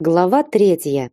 Глава третья.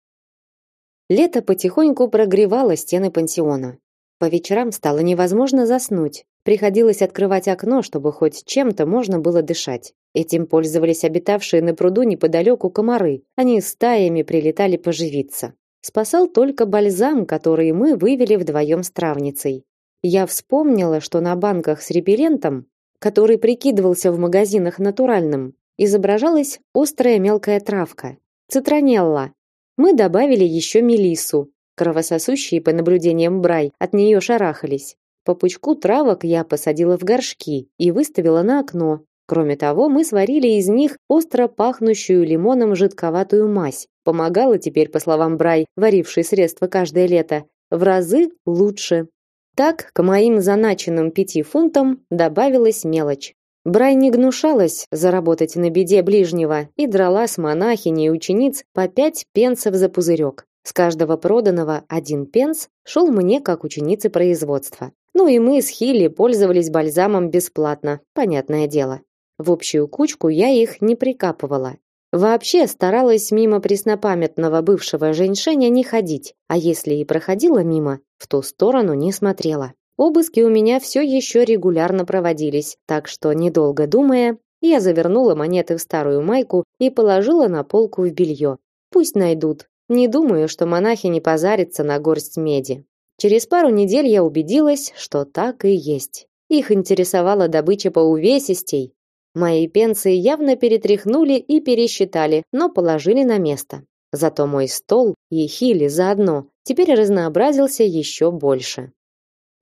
Лето потихоньку прогревало стены пансиона. По вечерам стало невозможно заснуть. Приходилось открывать окно, чтобы хоть чем-то можно было дышать. Этим пользовались обитавшие на пруду неподалеку комары. Они стаями прилетали поживиться. Спасал только бальзам, который мы вывели вдвоем с травницей. Я вспомнила, что на банках с репеллентом, который прикидывался в магазинах натуральным, изображалась острая мелкая травка, Цитронелла. Мы добавили еще мелиссу. Кровососущие, по наблюдениям Брай, от нее шарахались. По пучку травок я посадила в горшки и выставила на окно. Кроме того, мы сварили из них остро пахнущую лимоном жидковатую мазь. Помогала теперь, по словам Брай, варившей средства каждое лето, в разы лучше. Так, к моим заначенным пяти фунтам добавилась мелочь. Брай не гнушалась заработать на беде ближнего и драла с монахиней и учениц по пять пенсов за пузырек. С каждого проданного один пенс шел мне как ученице производства. Ну и мы с Хилли пользовались бальзамом бесплатно, понятное дело. В общую кучку я их не прикапывала. Вообще старалась мимо преснопамятного бывшего женьшеня не ходить, а если и проходила мимо, в ту сторону не смотрела. Обыски у меня все еще регулярно проводились, так что, недолго думая, я завернула монеты в старую майку и положила на полку в белье. Пусть найдут. Не думаю, что монахи не позарятся на горсть меди. Через пару недель я убедилась, что так и есть. Их интересовала добыча по увесистей. Мои пенсы явно перетряхнули и пересчитали, но положили на место. Зато мой стол и хили заодно теперь разнообразился еще больше.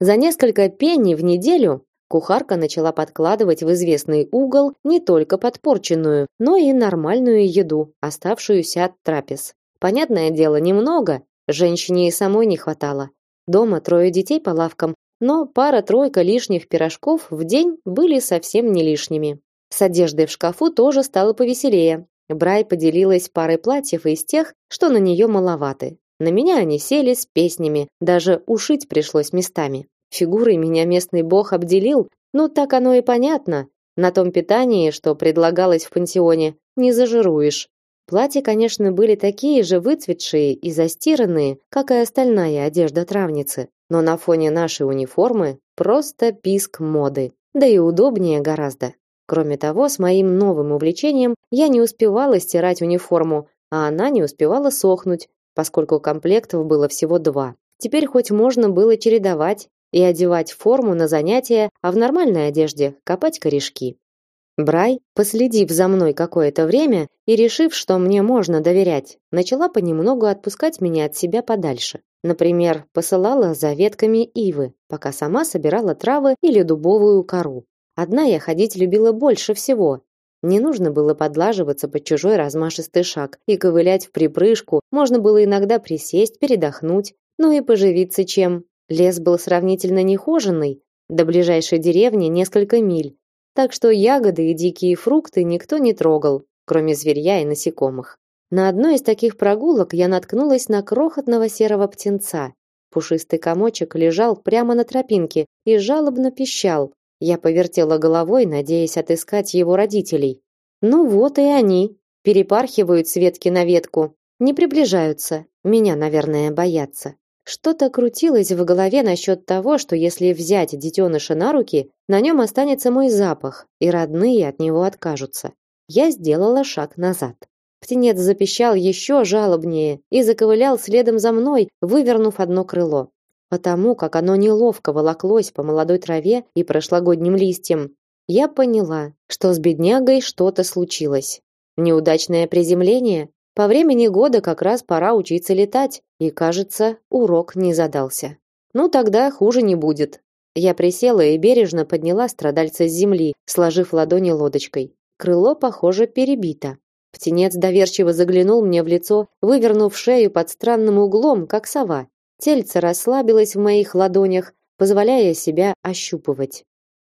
За несколько пенни в неделю кухарка начала подкладывать в известный угол не только подпорченную, но и нормальную еду, оставшуюся от трапез. Понятное дело, немного, женщине и самой не хватало. Дома трое детей по лавкам, но пара-тройка лишних пирожков в день были совсем не лишними. С одеждой в шкафу тоже стало повеселее. Брай поделилась парой платьев из тех, что на нее маловаты. На меня они сели с песнями, даже ушить пришлось местами. Фигурой меня местный бог обделил, ну так оно и понятно. На том питании, что предлагалось в пансионе, не зажируешь. Платья, конечно, были такие же выцветшие и застиранные, как и остальная одежда травницы, но на фоне нашей униформы просто писк моды. Да и удобнее гораздо. Кроме того, с моим новым увлечением я не успевала стирать униформу, а она не успевала сохнуть, поскольку комплектов было всего два. Теперь хоть можно было чередовать и одевать форму на занятия, а в нормальной одежде копать корешки. Брай, последив за мной какое-то время и решив, что мне можно доверять, начала понемногу отпускать меня от себя подальше. Например, посылала за ветками ивы, пока сама собирала травы или дубовую кору. Одна я ходить любила больше всего. Не нужно было подлаживаться под чужой размашистый шаг и ковылять в припрыжку, можно было иногда присесть, передохнуть, ну и поживиться чем. Лес был сравнительно нехоженный, до ближайшей деревни несколько миль, так что ягоды и дикие фрукты никто не трогал, кроме зверья и насекомых. На одной из таких прогулок я наткнулась на крохотного серого птенца. Пушистый комочек лежал прямо на тропинке и жалобно пищал. Я повертела головой, надеясь отыскать его родителей. Ну вот и они, перепархивают с ветки на ветку, не приближаются. Меня, наверное, боятся. Что-то крутилось в голове насчет того, что если взять детеныша на руки, на нем останется мой запах, и родные от него откажутся. Я сделала шаг назад. Птенец запищал еще жалобнее и заковылял следом за мной, вывернув одно крыло. Потому как оно неловко волоклось по молодой траве и прошлогодним листьям, я поняла, что с беднягой что-то случилось. Неудачное приземление, по времени года как раз пора учиться летать, и, кажется, урок не задался. Ну тогда хуже не будет. Я присела и бережно подняла страдальца с земли, сложив ладони лодочкой. Крыло, похоже, перебито. Птенец доверчиво заглянул мне в лицо, вывернув шею под странным углом, как сова. Тельце расслабилось в моих ладонях, позволяя себя ощупывать.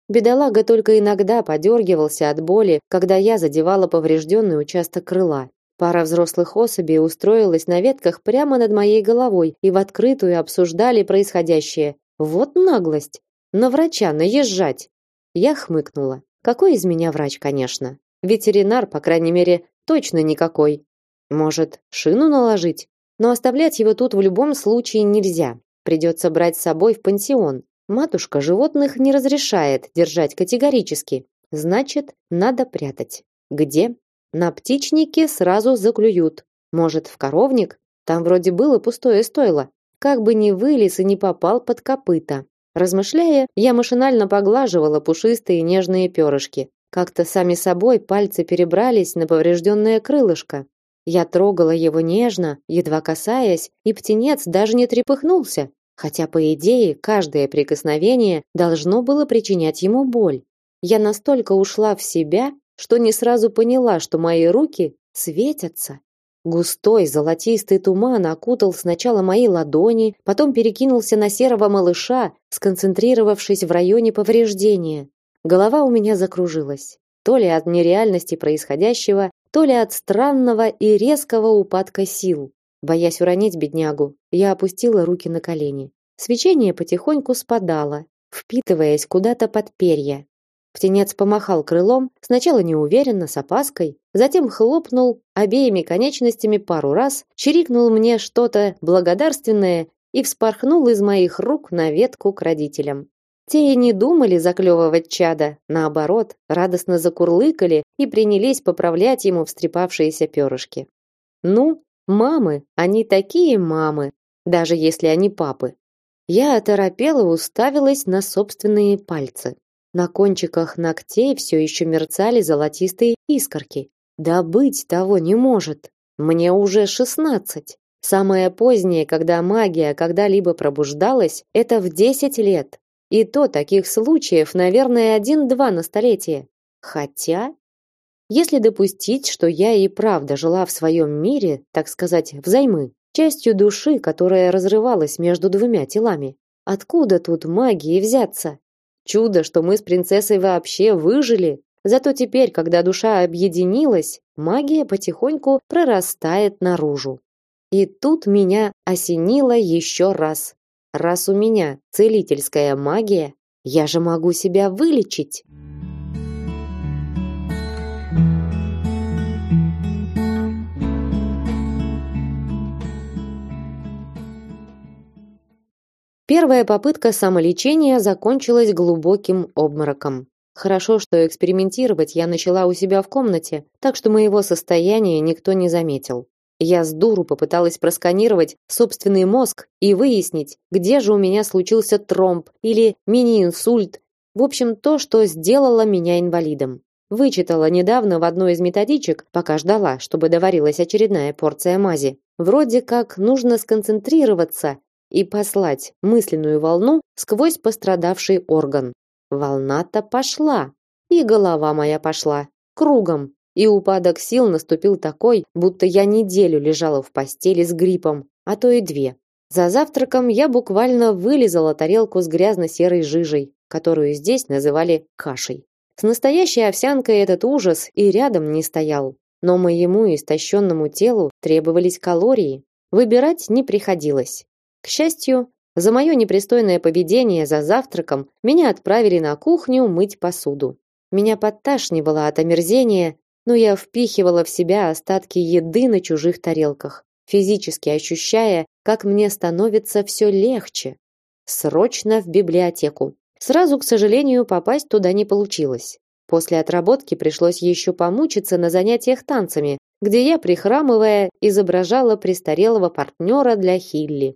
Бедолага только иногда подергивался от боли, когда я задевала поврежденный участок крыла. Пара взрослых особей устроилась на ветках прямо над моей головой и в открытую обсуждали происходящее. Вот наглость! На врача наезжать! Я хмыкнула. Какой из меня врач, конечно. Ветеринар, по крайней мере, точно никакой. Может, шину наложить? Но оставлять его тут в любом случае нельзя. Придется брать с собой в пансион. Матушка животных не разрешает держать категорически. Значит, надо прятать. Где? На птичнике сразу заклюют. Может, в коровник? Там вроде было пустое стойло. Как бы ни вылез и не попал под копыта. Размышляя, я машинально поглаживала пушистые нежные перышки. Как-то сами собой пальцы перебрались на поврежденное крылышко. Я трогала его нежно, едва касаясь, и птенец даже не трепыхнулся, хотя по идее каждое прикосновение должно было причинять ему боль. Я настолько ушла в себя, что не сразу поняла, что мои руки светятся. Густой золотистый туман окутал сначала мои ладони, потом перекинулся на серого малыша, сконцентрировавшись в районе повреждения. Голова у меня закружилась, то ли от нереальности происходящего, то ли от странного и резкого упадка сил. Боясь уронить беднягу, я опустила руки на колени. Свечение потихоньку спадало, впитываясь куда-то под перья. Птенец помахал крылом, сначала неуверенно, с опаской, затем хлопнул обеими конечностями пару раз, чирикнул мне что-то благодарственное и вспорхнул из моих рук на ветку к родителям. Те и не думали заклевывать чада, наоборот, радостно закурлыкали и принялись поправлять ему встрепавшиеся перышки. Ну, мамы, они такие мамы, даже если они папы. Я оторопела уставилась на собственные пальцы. На кончиках ногтей все еще мерцали золотистые искорки. Да быть того не может. Мне уже шестнадцать. Самое позднее, когда магия когда-либо пробуждалась, это в десять лет. И то таких случаев, наверное, один-два на столетие. Хотя, если допустить, что я и правда жила в своем мире, так сказать, взаймы, частью души, которая разрывалась между двумя телами, откуда тут магии взяться? Чудо, что мы с принцессой вообще выжили. Зато теперь, когда душа объединилась, магия потихоньку прорастает наружу. И тут меня осенило еще раз. Раз у меня целительская магия, я же могу себя вылечить. Первая попытка самолечения закончилась глубоким обмороком. Хорошо, что экспериментировать я начала у себя в комнате, так что моего состояния никто не заметил. Я с дуру попыталась просканировать собственный мозг и выяснить, где же у меня случился тромб или мини-инсульт, в общем, то, что сделало меня инвалидом. Вычитала недавно в одной из методичек, пока ждала, чтобы доварилась очередная порция мази. Вроде как нужно сконцентрироваться и послать мысленную волну сквозь пострадавший орган. Волна-то пошла, и голова моя пошла кругом, и упадок сил наступил такой, будто я неделю лежала в постели с гриппом, а то и две. За завтраком я буквально вылизала тарелку с грязно-серой жижей, которую здесь называли кашей. С настоящей овсянкой этот ужас и рядом не стоял. Но моему истощенному телу требовались калории. Выбирать не приходилось. К счастью, за мое непристойное поведение за завтраком меня отправили на кухню мыть посуду. Меня подташнивало от омерзения, но я впихивала в себя остатки еды на чужих тарелках, физически ощущая, как мне становится все легче. Срочно в библиотеку. Сразу, к сожалению, попасть туда не получилось. После отработки пришлось еще помучиться на занятиях танцами, где я, прихрамывая, изображала престарелого партнера для Хилли.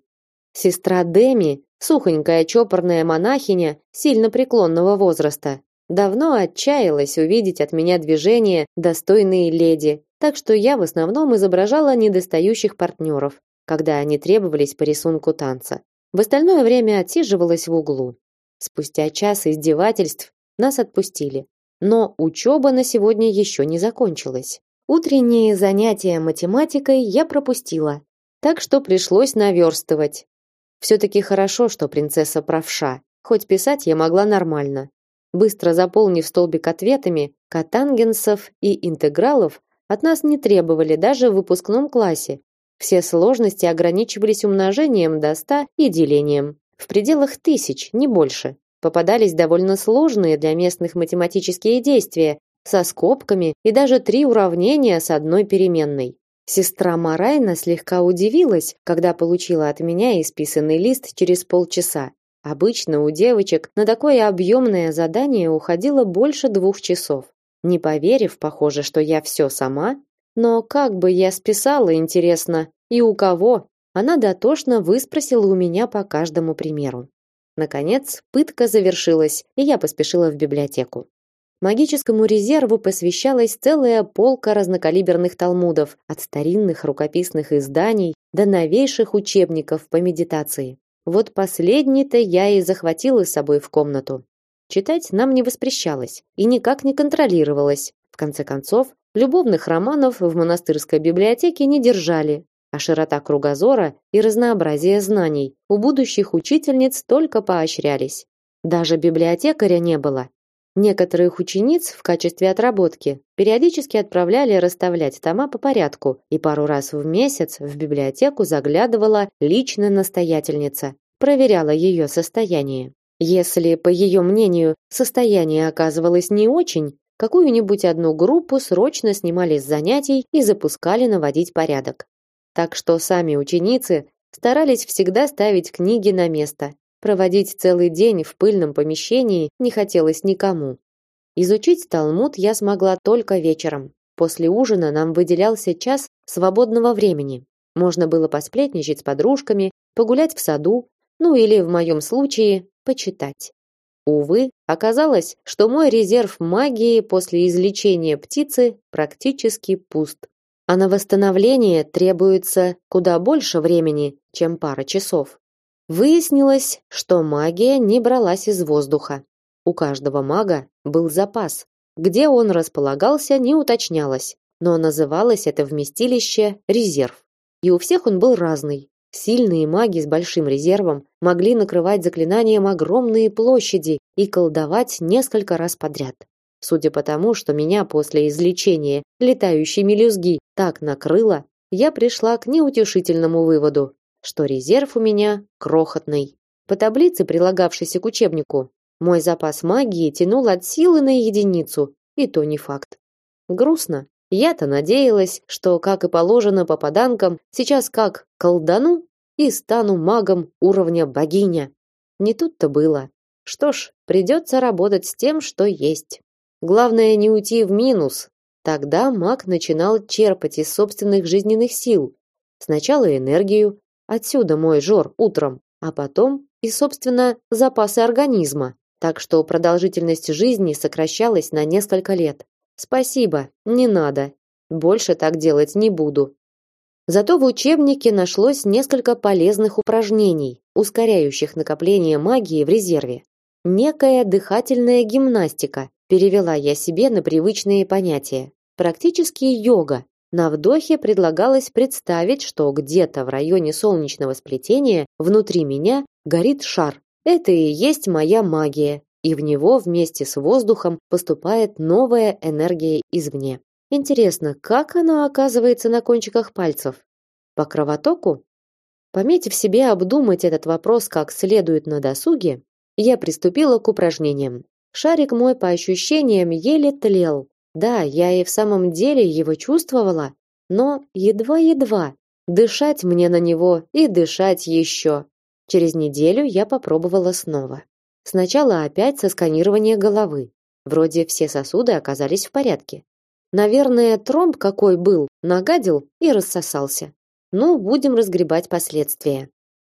Сестра Деми, сухонькая чопорная монахиня сильно преклонного возраста, давно отчаялась увидеть от меня движения достойные леди, так что я в основном изображала недостающих партнеров, когда они требовались по рисунку танца. В остальное время отсиживалась в углу. Спустя час издевательств нас отпустили. Но учеба на сегодня еще не закончилась. Утренние занятия математикой я пропустила, так что пришлось наверстывать. Все-таки хорошо, что принцесса правша, хоть писать я могла нормально. Быстро заполнив столбик ответами, катангенсов и интегралов от нас не требовали даже в выпускном классе. Все сложности ограничивались умножением до 100 и делением. В пределах тысяч, не больше. Попадались довольно сложные для местных математические действия, со скобками и даже три уравнения с одной переменной. Сестра Марайна слегка удивилась, когда получила от меня исписанный лист через полчаса. Обычно у девочек на такое объемное задание уходило больше двух часов. Не поверив, похоже, что я все сама, но как бы я списала, интересно, и у кого? Она дотошно выспросила у меня по каждому примеру. Наконец, пытка завершилась, и я поспешила в библиотеку. Магическому резерву посвящалась целая полка разнокалиберных талмудов, от старинных рукописных изданий до новейших учебников по медитации. Вот последний-то я и захватила с собой в комнату. Читать нам не воспрещалось и никак не контролировалось. В конце концов, любовных романов в монастырской библиотеке не держали, а широта кругозора и разнообразие знаний у будущих учительниц только поощрялись. Даже библиотекаря не было. Некоторых учениц в качестве отработки периодически отправляли расставлять тома по порядку, и пару раз в месяц в библиотеку заглядывала лично настоятельница, проверяла ее состояние. Если, по ее мнению, состояние оказывалось не очень, какую-нибудь одну группу срочно снимали с занятий и запускали наводить порядок. Так что сами ученицы старались всегда ставить книги на место. Проводить целый день в пыльном помещении не хотелось никому. Изучить Талмуд я смогла только вечером. После ужина нам выделялся час свободного времени. Можно было посплетничать с подружками, погулять в саду, ну или в моем случае почитать. Увы, оказалось, что мой резерв магии после излечения птицы практически пуст а на восстановление требуется куда больше времени, чем пара часов. Выяснилось, что магия не бралась из воздуха. У каждого мага был запас. Где он располагался, не уточнялось, но называлось это вместилище резерв. И у всех он был разный. Сильные маги с большим резервом могли накрывать заклинанием огромные площади и колдовать несколько раз подряд. Судя по тому, что меня после излечения летающей мелюзги так накрыло, я пришла к неутешительному выводу, что резерв у меня крохотный. По таблице, прилагавшейся к учебнику, мой запас магии тянул от силы на единицу, и то не факт. Грустно. Я-то надеялась, что, как и положено попаданкам, сейчас как колдану и стану магом уровня богиня. Не тут-то было. Что ж, придется работать с тем, что есть. Главное не уйти в минус. Тогда маг начинал черпать из собственных жизненных сил. Сначала энергию, отсюда мой жор утром, а потом и, собственно, запасы организма. Так что продолжительность жизни сокращалась на несколько лет. Спасибо, не надо. Больше так делать не буду. Зато в учебнике нашлось несколько полезных упражнений, ускоряющих накопление магии в резерве. Некая дыхательная гимнастика, Перевела я себе на привычные понятия. Практически йога. На вдохе предлагалось представить, что где-то в районе солнечного сплетения внутри меня горит шар. Это и есть моя магия, и в него вместе с воздухом поступает новая энергия извне. Интересно, как она оказывается на кончиках пальцев? По кровотоку? Пометив себе обдумать этот вопрос как следует на досуге, я приступила к упражнениям. Шарик мой по ощущениям еле тлел. Да, я и в самом деле его чувствовала, но едва-едва. Дышать мне на него и дышать еще. Через неделю я попробовала снова. Сначала опять со сканирования головы. Вроде все сосуды оказались в порядке. Наверное, тромб какой был, нагадил и рассосался. Ну, будем разгребать последствия.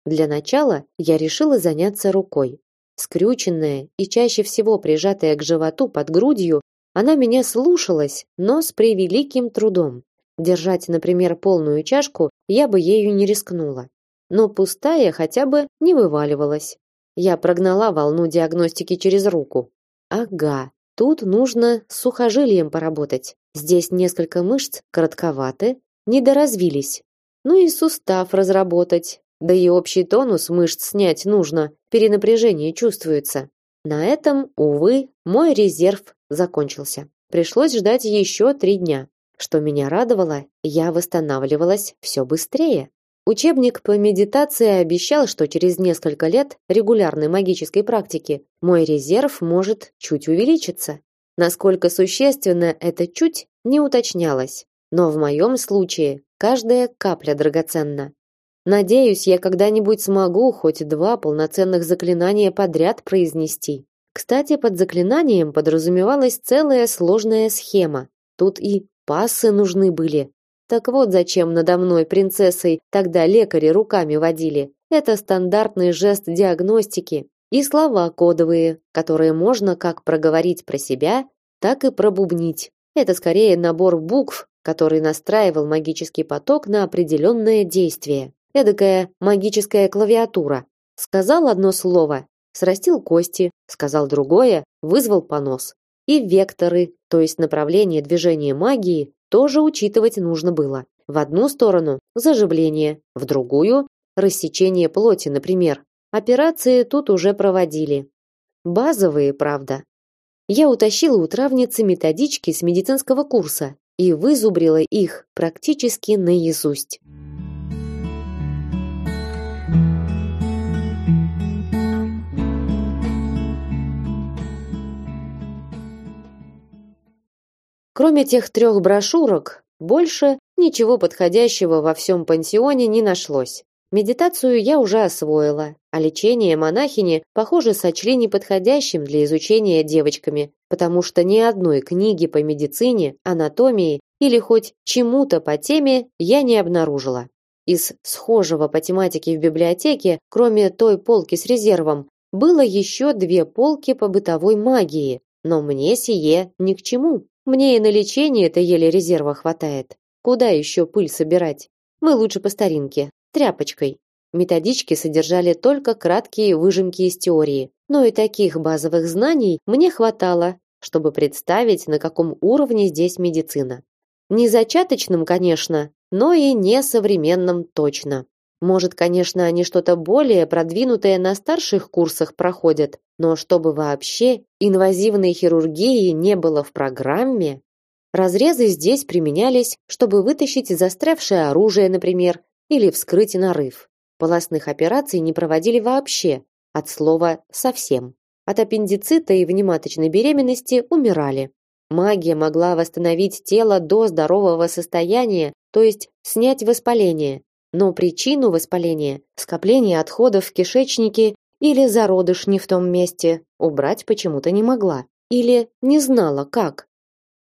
Для начала я решила заняться рукой. Скрюченная и чаще всего прижатая к животу под грудью, она меня слушалась, но с превеликим трудом. Держать, например, полную чашку я бы ею не рискнула. Но пустая хотя бы не вываливалась. Я прогнала волну диагностики через руку. Ага, тут нужно с сухожилием поработать. Здесь несколько мышц коротковаты, недоразвились. Ну и сустав разработать. Да и общий тонус мышц снять нужно, перенапряжение чувствуется. На этом, увы, мой резерв закончился. Пришлось ждать еще три дня. Что меня радовало, я восстанавливалась все быстрее. Учебник по медитации обещал, что через несколько лет регулярной магической практики мой резерв может чуть увеличиться. Насколько существенно это чуть, не уточнялось. но в моем случае каждая капля драгоценна. Надеюсь, я когда-нибудь смогу хоть два полноценных заклинания подряд произнести. Кстати, под заклинанием подразумевалась целая сложная схема. Тут и пассы нужны были. Так вот зачем надо мной принцессой тогда лекари руками водили. Это стандартный жест диагностики и слова кодовые, которые можно как проговорить про себя, так и пробубнить. Это скорее набор букв, который настраивал магический поток на определенное действие. Эдакая магическая клавиатура. Сказал одно слово, срастил кости, сказал другое, вызвал понос. И векторы, то есть направление движения магии, тоже учитывать нужно было. В одну сторону заживление, в другую рассечение плоти, например. Операции тут уже проводили. Базовые, правда. Я утащила у травницы методички с медицинского курса и вызубрила их практически наизусть. Кроме тех трех брошюрок, больше ничего подходящего во всем пансионе не нашлось. Медитацию я уже освоила, а лечение монахини, похоже, сочли неподходящим для изучения девочками, потому что ни одной книги по медицине, анатомии или хоть чему-то по теме я не обнаружила. Из схожего по тематике в библиотеке, кроме той полки с резервом, было еще две полки по бытовой магии, но мне сие ни к чему. Мне и на лечение это еле резерва хватает. Куда еще пыль собирать? Мы лучше по старинке, тряпочкой. Методички содержали только краткие выжимки из теории, но и таких базовых знаний мне хватало, чтобы представить, на каком уровне здесь медицина. Не зачаточным, конечно, но и не современным точно. Может, конечно, они что-то более продвинутое на старших курсах проходят, но чтобы вообще инвазивной хирургии не было в программе, разрезы здесь применялись, чтобы вытащить застрявшее оружие, например, или вскрыть нарыв. Полостных операций не проводили вообще, от слова совсем. От аппендицита и внематочной беременности умирали. Магия могла восстановить тело до здорового состояния, то есть снять воспаление, но причину воспаления, скопление отходов в кишечнике или зародыш не в том месте, убрать почему-то не могла. Или не знала, как.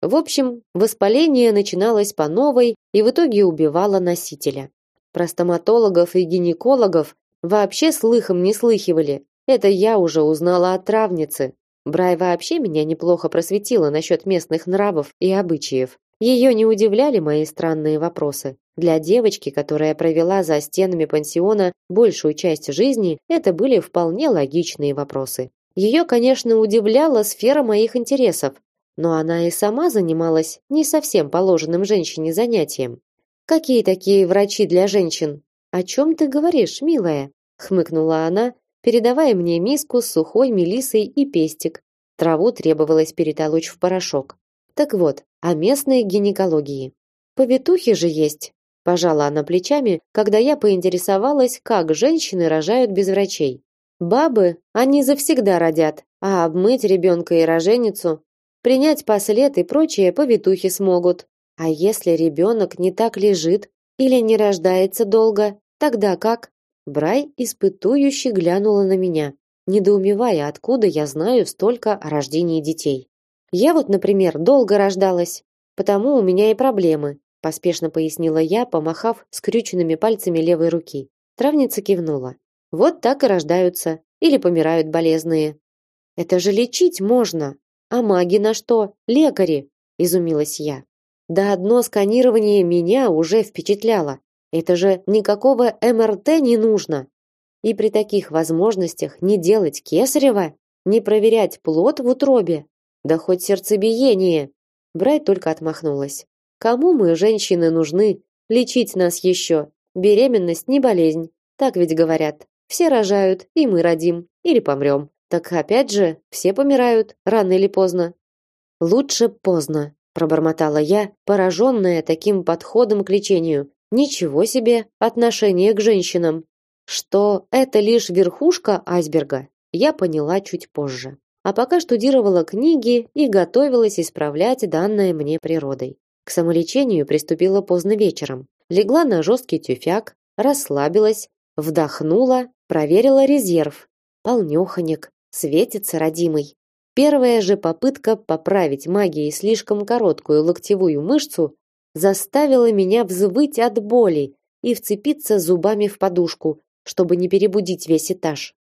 В общем, воспаление начиналось по новой и в итоге убивало носителя. Про стоматологов и гинекологов вообще слыхом не слыхивали. Это я уже узнала от травницы. Брай вообще меня неплохо просветила насчет местных нравов и обычаев. Ее не удивляли мои странные вопросы. Для девочки, которая провела за стенами пансиона большую часть жизни, это были вполне логичные вопросы. Ее, конечно, удивляла сфера моих интересов, но она и сама занималась не совсем положенным женщине занятием. Какие такие врачи для женщин? О чем ты говоришь, милая? хмыкнула она, передавая мне миску с сухой мелисой и пестик. Траву требовалось перетолочь в порошок. Так вот, о местной гинекологии. Повитухи же есть, Пожала она плечами, когда я поинтересовалась, как женщины рожают без врачей. Бабы, они завсегда родят, а обмыть ребенка и роженицу, принять послед и прочее повитухи смогут. А если ребенок не так лежит или не рождается долго, тогда как? Брай испытующе глянула на меня, недоумевая, откуда я знаю столько о рождении детей. Я вот, например, долго рождалась, потому у меня и проблемы поспешно пояснила я, помахав скрюченными пальцами левой руки. Травница кивнула. Вот так и рождаются или помирают болезные. Это же лечить можно. А маги на что? Лекари, изумилась я. Да одно сканирование меня уже впечатляло. Это же никакого МРТ не нужно. И при таких возможностях не делать кесарево, не проверять плод в утробе, да хоть сердцебиение. Брай только отмахнулась. Кому мы, женщины, нужны? Лечить нас еще. Беременность не болезнь. Так ведь говорят. Все рожают, и мы родим. Или помрем. Так опять же, все помирают, рано или поздно. Лучше поздно, пробормотала я, пораженная таким подходом к лечению. Ничего себе отношение к женщинам. Что это лишь верхушка айсберга, я поняла чуть позже. А пока штудировала книги и готовилась исправлять данное мне природой. К самолечению приступила поздно вечером. Легла на жесткий тюфяк, расслабилась, вдохнула, проверила резерв. Полнёхонек, светится родимый. Первая же попытка поправить магией слишком короткую локтевую мышцу заставила меня взвыть от боли и вцепиться зубами в подушку, чтобы не перебудить весь этаж.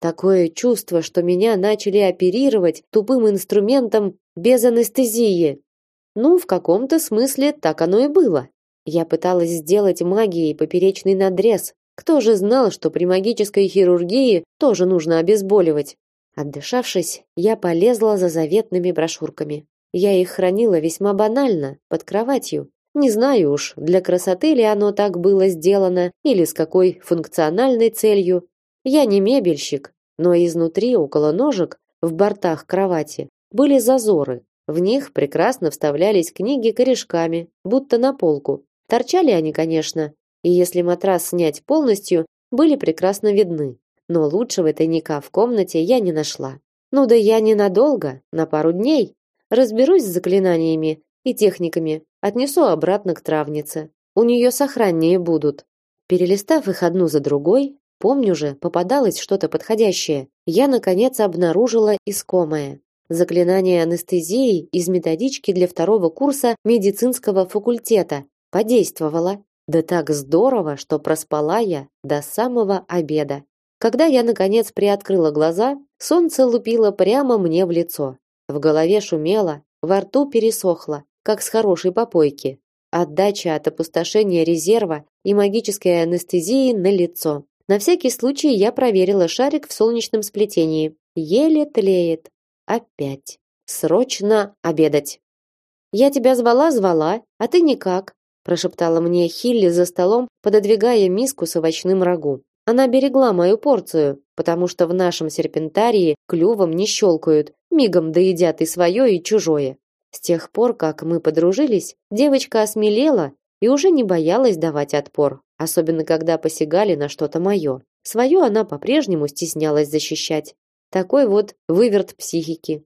Такое чувство, что меня начали оперировать тупым инструментом без анестезии. Ну, в каком-то смысле так оно и было. Я пыталась сделать магией поперечный надрез. Кто же знал, что при магической хирургии тоже нужно обезболивать? Отдышавшись, я полезла за заветными брошюрками. Я их хранила весьма банально, под кроватью. Не знаю уж, для красоты ли оно так было сделано или с какой функциональной целью. Я не мебельщик, но изнутри, около ножек, в бортах кровати, были зазоры. В них прекрасно вставлялись книги корешками, будто на полку. Торчали они, конечно, и если матрас снять полностью, были прекрасно видны. Но лучшего тайника в комнате я не нашла. Ну да я ненадолго, на пару дней. Разберусь с заклинаниями и техниками, отнесу обратно к травнице. У нее сохраннее будут. Перелистав их одну за другой, Помню же, попадалось что-то подходящее. Я наконец обнаружила искомое. Заклинание анестезии из методички для второго курса медицинского факультета подействовало. Да так здорово, что проспала я до самого обеда. Когда я наконец приоткрыла глаза, солнце лупило прямо мне в лицо. В голове шумело, во рту пересохло, как с хорошей попойки. Отдача от опустошения резерва и магической анестезии на лицо. На всякий случай я проверила шарик в солнечном сплетении. Еле тлеет. Опять. Срочно обедать. Я тебя звала, звала, а ты никак, прошептала мне Хилли за столом, пододвигая миску с овощным рагу. Она берегла мою порцию, потому что в нашем серпентарии клювом не щелкают, мигом доедят и свое, и чужое. С тех пор, как мы подружились, девочка осмелела и уже не боялась давать отпор особенно когда посягали на что-то мое. Свое она по-прежнему стеснялась защищать. Такой вот выверт психики.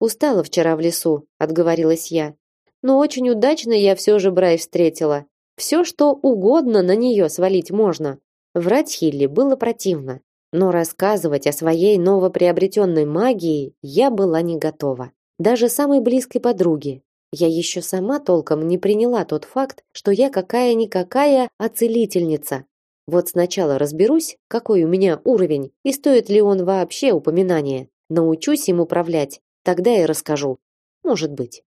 Устала вчера в лесу, отговорилась я. Но очень удачно я все же Брай встретила. Все, что угодно на нее свалить можно. Врать Хилли было противно, но рассказывать о своей новоприобретенной магии я была не готова. Даже самой близкой подруге, я еще сама толком не приняла тот факт, что я какая-никакая оцелительница. Вот сначала разберусь, какой у меня уровень и стоит ли он вообще упоминания. Научусь им управлять, тогда и расскажу. Может быть.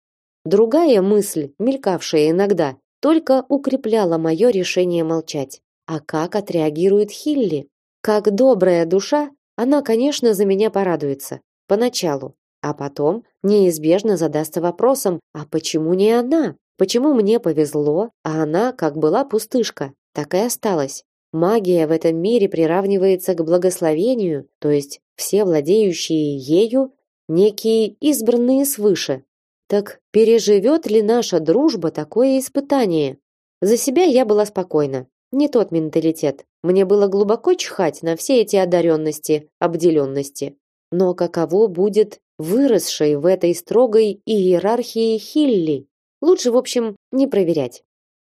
Другая мысль, мелькавшая иногда, только укрепляла мое решение молчать. А как отреагирует Хилли? Как добрая душа, она, конечно, за меня порадуется. Поначалу. А потом неизбежно задастся вопросом, а почему не она? Почему мне повезло, а она, как была пустышка, так и осталась? Магия в этом мире приравнивается к благословению, то есть все владеющие ею некие избранные свыше. Так переживет ли наша дружба такое испытание? За себя я была спокойна. Не тот менталитет. Мне было глубоко чхать на все эти одаренности, обделенности. Но каково будет выросшей в этой строгой иерархии Хилли. Лучше, в общем, не проверять.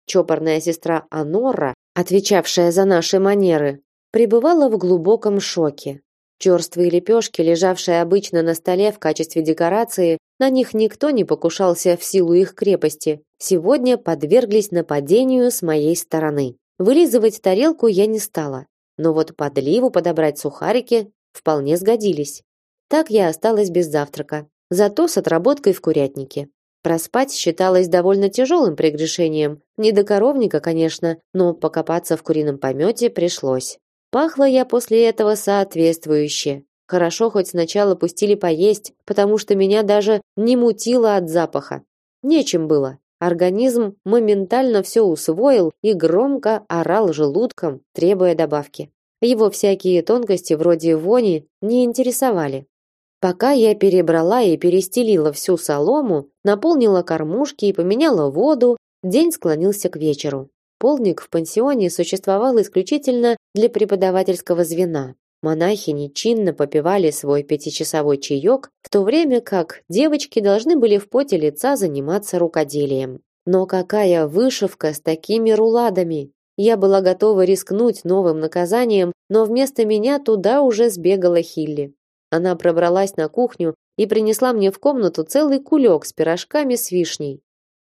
Чопорная сестра Анора, отвечавшая за наши манеры, пребывала в глубоком шоке. Черствые лепешки, лежавшие обычно на столе в качестве декорации, на них никто не покушался в силу их крепости, сегодня подверглись нападению с моей стороны. Вылизывать тарелку я не стала, но вот подливу подобрать сухарики вполне сгодились. Так я осталась без завтрака, зато с отработкой в курятнике. Проспать считалось довольно тяжелым прегрешением. Не до коровника, конечно, но покопаться в курином помете пришлось. Пахло я после этого соответствующе. Хорошо хоть сначала пустили поесть, потому что меня даже не мутило от запаха. Нечем было. Организм моментально все усвоил и громко орал желудком, требуя добавки. Его всякие тонкости вроде вони не интересовали. Пока я перебрала и перестелила всю солому, наполнила кормушки и поменяла воду, день склонился к вечеру. Полник в пансионе существовал исключительно для преподавательского звена. Монахини чинно попивали свой пятичасовой чаек, в то время как девочки должны были в поте лица заниматься рукоделием. Но какая вышивка с такими руладами? Я была готова рискнуть новым наказанием, но вместо меня туда уже сбегала Хилли. Она пробралась на кухню и принесла мне в комнату целый кулек с пирожками с вишней.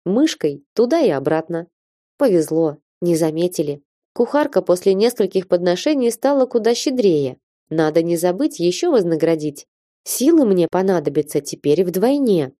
Мышкой туда и обратно. Повезло, не заметили. Кухарка после нескольких подношений стала куда щедрее. Надо не забыть еще вознаградить. Силы мне понадобятся теперь вдвойне.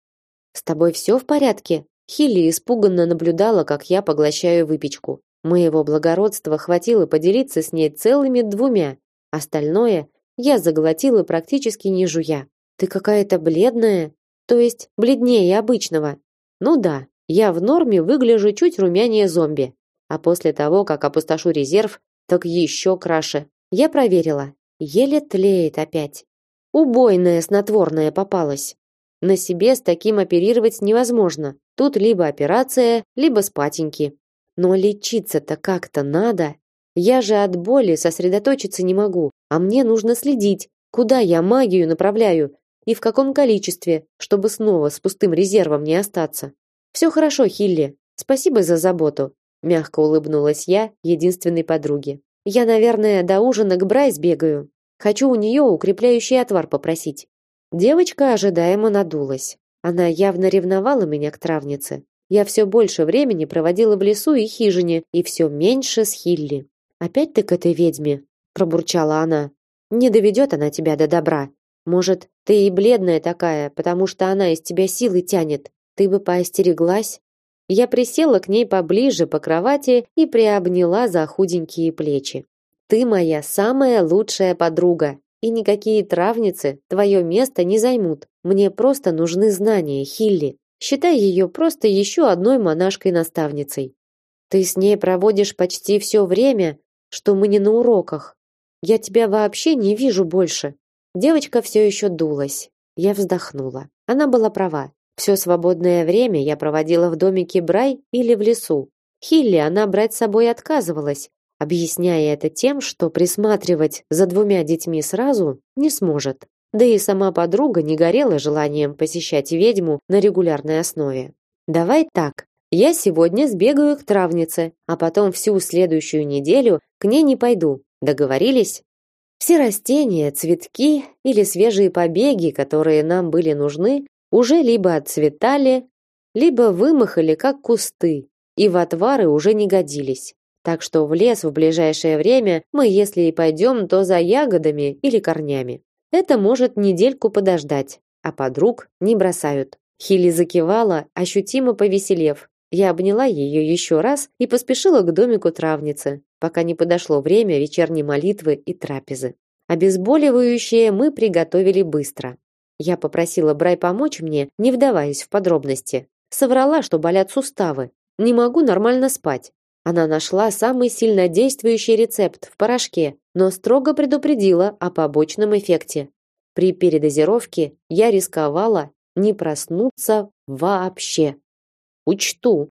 С тобой все в порядке? Хилли испуганно наблюдала, как я поглощаю выпечку. Моего благородства хватило поделиться с ней целыми двумя. Остальное я заглотила практически не жуя. Ты какая-то бледная, то есть бледнее обычного. Ну да, я в норме выгляжу чуть румянее зомби. А после того, как опустошу резерв, так еще краше. Я проверила. Еле тлеет опять. Убойное снотворное попалось. На себе с таким оперировать невозможно. Тут либо операция, либо спатеньки. Но лечиться-то как-то надо. Я же от боли сосредоточиться не могу, а мне нужно следить, куда я магию направляю и в каком количестве, чтобы снова с пустым резервом не остаться. Все хорошо, Хилли. Спасибо за заботу, мягко улыбнулась я единственной подруге. Я, наверное, до ужина к Брайс бегаю. Хочу у нее укрепляющий отвар попросить. Девочка ожидаемо надулась. Она явно ревновала меня к травнице. Я все больше времени проводила в лесу и хижине, и все меньше с Хилли. Опять ты к этой ведьме, пробурчала она. Не доведет она тебя до добра. Может, ты и бледная такая, потому что она из тебя силы тянет. Ты бы поостереглась. Я присела к ней поближе по кровати и приобняла за худенькие плечи. Ты моя самая лучшая подруга, и никакие травницы твое место не займут. Мне просто нужны знания, Хилли. Считай ее просто еще одной монашкой-наставницей. Ты с ней проводишь почти все время, что мы не на уроках. Я тебя вообще не вижу больше. Девочка все еще дулась. Я вздохнула. Она была права. Все свободное время я проводила в домике Брай или в лесу. Хилли она брать с собой отказывалась, объясняя это тем, что присматривать за двумя детьми сразу не сможет. Да и сама подруга не горела желанием посещать ведьму на регулярной основе. Давай так. Я сегодня сбегаю к травнице, а потом всю следующую неделю к ней не пойду. Договорились? Все растения, цветки или свежие побеги, которые нам были нужны, уже либо отцветали, либо вымахали как кусты, и в отвары уже не годились. Так что в лес в ближайшее время мы, если и пойдем, то за ягодами или корнями. Это может недельку подождать, а подруг не бросают. Хили закивала, ощутимо повеселев. Я обняла ее еще раз и поспешила к домику травницы, пока не подошло время вечерней молитвы и трапезы. Обезболивающее мы приготовили быстро. Я попросила Брай помочь мне, не вдаваясь в подробности. Соврала, что болят суставы. Не могу нормально спать. Она нашла самый сильнодействующий рецепт в порошке, но строго предупредила о побочном эффекте. При передозировке я рисковала не проснуться вообще. Учту,